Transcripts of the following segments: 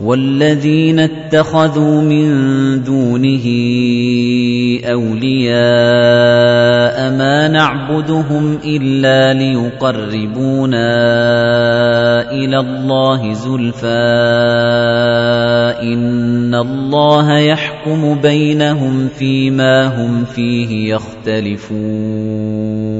والذين اتخذوا من دونه أولياء ما نعبدهم إلا ليقربونا إلى الله زلفى إن الله يحكم بينهم فيما هم فيه يختلفون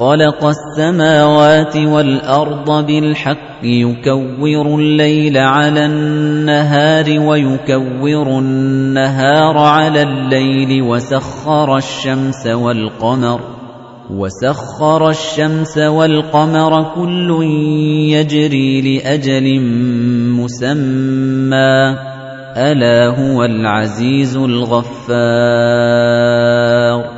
خَلَقَ السَّمَاوَاتِ وَالْأَرْضَ بِالْحَقِّ يُكَوِّرُ اللَّيْلَ عَلَى النَّهَارِ وَيُكَوِّرُ النَّهَارَ عَلَى اللَّيْلِ وَسَخَّرَ الشَّمْسَ وَالْقَمَرَ وَسَخَّرَ الشَّمْسَ وَالْقَمَرَ كُلٌّ يَجْرِي لِأَجَلٍ مُّسَمًّى. أَلَا هُوَ الْعَزِيزُ الْغَفَّارُ.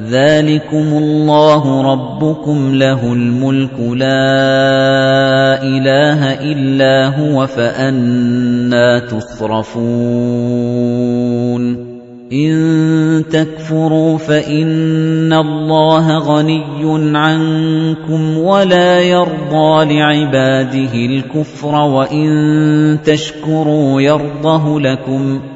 ذَلِكُمُ اللَّهُ رَبُّكُمْ لَهُ الْمُلْكُ لَا إِلَٰهَ إِلَّا هُوَ فَأَنَّىٰ تُصْرَفُونَ إِن تَكْفُرُوا فَإِنَّ اللَّهَ غَنِيٌّ عَنكُمْ وَلَا يَرْضَىٰ لِعِبَادِهِ الْكُفْرَ وَإِن تَشْكُرُوا يَرْضَهُ لَكُمْ ۗ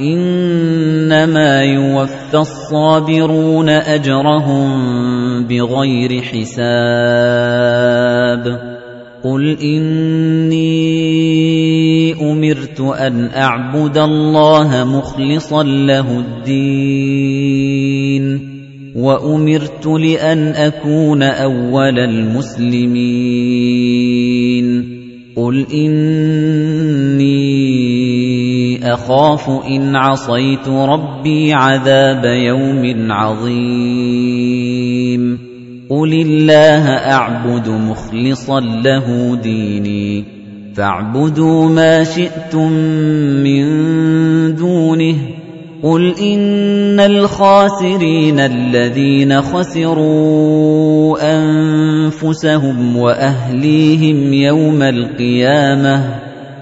إِنَّمَا يُوَفَّى الصَّابِرُونَ أَجْرَهُم بِغَيْرِ حِسَابٍ. قُلْ إِنِّي أُمِرْتُ أَنْ أَعْبُدَ اللَّهَ مُخْلِصًا لَّهُ الدِّينَ وَأُمِرْتُ لِأَنْ أَكُونَ أَوَّلَ الْمُسْلِمِينَ. قُلْ إِنِّي أَخَافُ إِنْ عَصَيْتُ رَبِّي عَذَابَ يَوْمٍ عَظِيمٍ. قُلِ اللَّهَ أَعْبُدُ مُخْلِصًا لَّهُ دِينِي. فَاعْبُدُوا مَا شِئْتُم مِّن دُونِهِ. قُلْ إِنَّ الْخَاسِرِينَ الَّذِينَ خَسِرُوا أَنفُسَهُمْ وَأَهْلِيهِمْ يَوْمَ الْقِيَامَةِ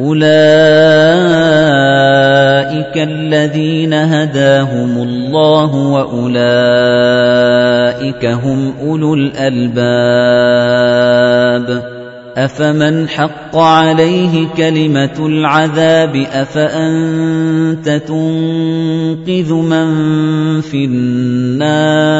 أُولَئِكَ الَّذِينَ هَدَاهُمُ اللَّهُ وَأُولَئِكَ هُمْ أُولُو الْأَلْبَابِ أَفَمَنْ حَقَّ عَلَيْهِ كَلِمَةُ الْعَذَابِ أَفَأَنتَ تُنقِذُ مَن فِي النَّارِ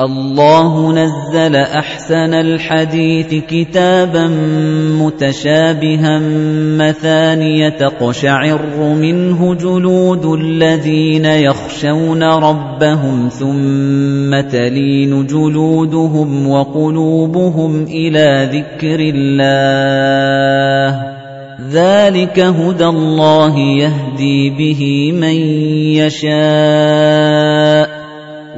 اللَّهُ نَزَّلَ أَحْسَنَ الْحَدِيثِ كِتَابًا مُتَشَابِهًا مَّثَانِيَ تَقْشَعِرُّ مِنْهُ جُلُودُ الَّذِينَ يَخْشَوْنَ رَبَّهُمْ ثُمَّ تَلِينُ جُلُودُهُمْ وَقُلُوبُهُمْ إِلَى ذِكْرِ اللَّهِ ذَلِكَ هُدَى اللَّهِ يَهْدِي بِهِ مَن يَشَاءُ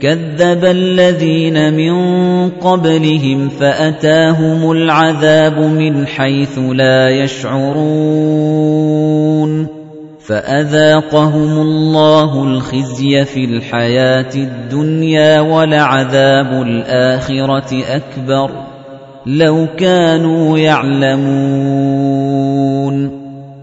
كَذَّبَ الَّذِينَ مِن قَبْلِهِمْ فَأَتَاهُمُ الْعَذَابُ مِنْ حَيْثُ لَا يَشْعُرُونَ فَأَذَاقَهُمُ اللَّهُ الْخِزْيَ فِي الْحَيَاةِ الدُّنْيَا وَلَعَذَابُ الْآخِرَةِ أَكْبَرُ لَوْ كَانُوا يَعْلَمُونَ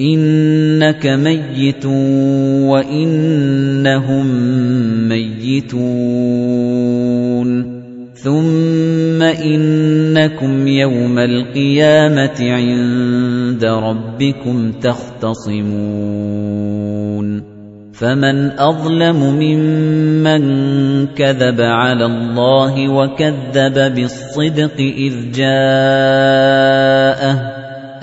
انك ميت وانهم ميتون ثُمَّ إِنَّكُمْ يَوْمَ الْقِيَامَةِ عِندَ رَبِّكُمْ تَخْتَصِمُونَ فَمَنْ أَظْلَمُ مِمَّنْ كَذَبَ عَلَى اللَّهِ وَكَذَّبَ بِالصِّدْقِ إِذْ جَاءَهُ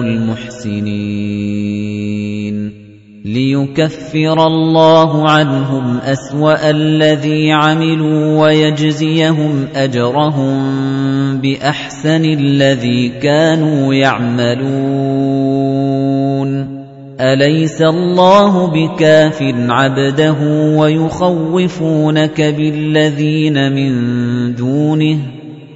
الْمُحْسِنِينَ. لِيُكَفِّرَ اللَّهُ عَنْهُمْ أَسْوَأَ الَّذِي عَمِلُوا وَيَجْزِيَهُمْ أَجْرَهُم بِأَحْسَنِ الَّذِي كَانُوا يَعْمَلُونَ. أَلَيْسَ اللَّهُ بِكَافٍ عَبْدَهُ وَيُخَوِّفُونَكَ بِالَّذِينَ مِن دُونِهِ؟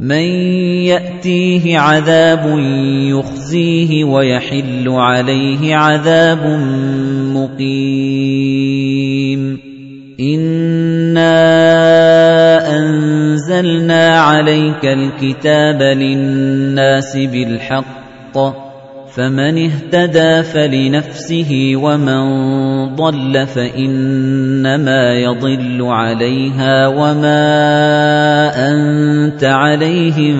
مَن يَأْتِيهِ عَذَابٌ يُخْزِيهِ وَيَحِلُّ عَلَيْهِ عَذَابٌ مُقِيمٌ. إِنَّا أَنزَلْنَا عَلَيْكَ الْكِتَابَ لِلنَّاسِ بِالْحَقِّ. فَمَنِ اهْتَدَى فَلِنَفْسِهِ وَمَن ضَلَّ فَإِنَّمَا يَضِلُّ عَلَيْهَا وَمَا أَنتَ عَلَيْهِم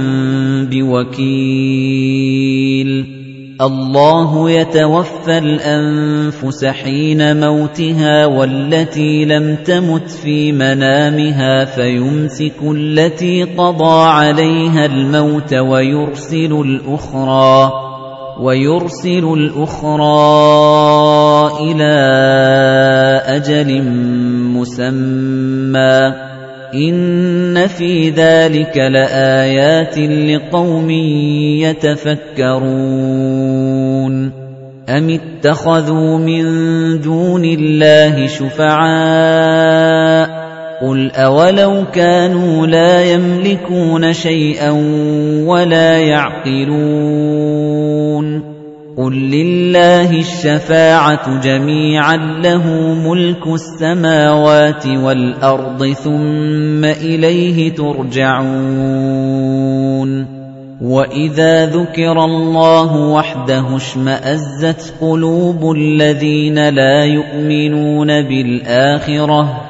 بِوَكِيلٍ. اللَّهُ يَتَوَفَّى الْأَنفُسَ حِينَ مَوْتِهَا وَالَّتِي لَمْ تَمُتْ فِي مَنَامِهَا فَيُمْسِكُ الَّتِي قَضَى عَلَيْهَا الْمَوْتَ وَيُرْسِلُ الْأُخْرَى. وَيُرْسِلُ الْأُخْرَى إِلَى أَجَلٍ مُّسَمًّى. إِنَّ فِي ذَلِكَ لَآيَاتٍ لِقَوْمٍ يَتَفَكَّرُونَ. أَمِ اتَّخَذُوا مِن دُونِ اللَّهِ شُفَعَاءَ قُلْ أَوَلَوْ كَانُوا لَا يَمْلِكُونَ شَيْئًا وَلَا يَعْقِلُونَ قُل لِّلَّهِ الشَّفَاعَةُ جَمِيعًا لَّهُ مُلْكُ السَّمَاوَاتِ وَالْأَرْضِ ثُمَّ إِلَيْهِ تُرْجَعُونَ وَإِذَا ذُكِرَ اللَّهُ وَحْدَهُ اشْمَأَزَّتْ قُلُوبُ الَّذِينَ لَا يُؤْمِنُونَ بِالْآخِرَةِ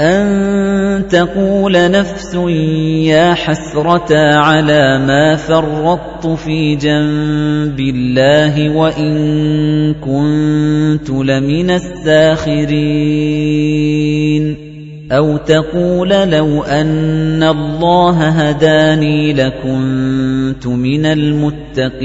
أَن تَقُولَ نَفْسٌ يَا حَسْرَتَا عَلَىٰ مَا فَرَّطتُ فِي جَنبِ اللَّهِ وَإِن كُنتُ لَمِنَ السَّاخِرِينَ أَوْ تَقُولَ لَوْ أَنَّ اللَّهَ هَدَانِي لَكُنتُ مِنَ الْمُتَّقِينَ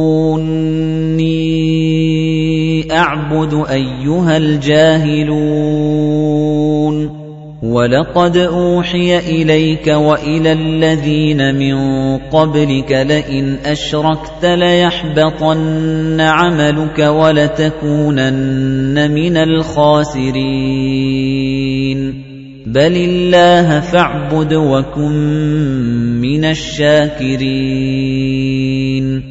تَأْمُرُونِّي أَعْبُدُ أَيُّهَا الْجَاهِلُونَ. وَلَقَدْ أُوحِيَ إِلَيْكَ وَإِلَى الَّذِينَ مِن قَبْلِكَ لَئِنْ أَشْرَكْتَ لَيَحْبَطَنَّ عَمَلُكَ وَلَتَكُونَنَّ مِنَ الْخَاسِرِينَ. بَلِ اللَّهَ فَاعْبُدْ وَكُن مِّنَ الشَّاكِرِينَ.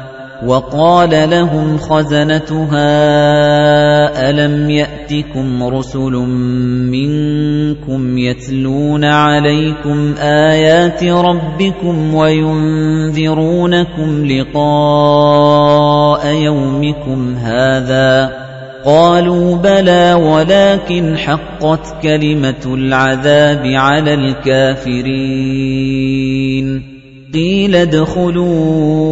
وَقَالَ لَهُمْ خَزَنَتُهَا أَلَمْ يَأْتِكُمْ رُسُلٌ مِّنكُمْ يَتْلُونَ عَلَيْكُمْ آيَاتِ رَبِّكُمْ وَيُنذِرُونَكُمْ لِقَاءَ يَوْمِكُمْ هَٰذَا؟ قَالُوا بَلَىٰ وَلَٰكِنْ حَقَّتْ كَلِمَةُ الْعَذَابِ عَلَى الْكَافِرِينَ. قِيلَ ادْخُلُوا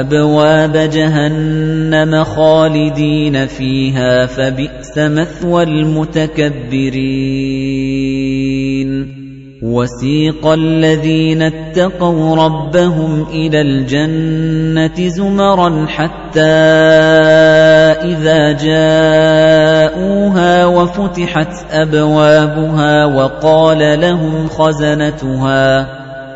أَبْوَابَ جَهَنَّمَ خَالِدِينَ فِيهَا فَبِئْسَ مَثْوَى الْمُتَكَبِّرِينَ. وَسِيقَ الَّذِينَ اتَّقَوْا رَبَّهُمْ إِلَى الْجَنَّةِ زُمَرًا حَتَّى إِذَا جَاءُوهَا وَفُتِحَتْ أَبْوَابُهَا وَقَالَ لَهُمْ خَزَنَتُهَا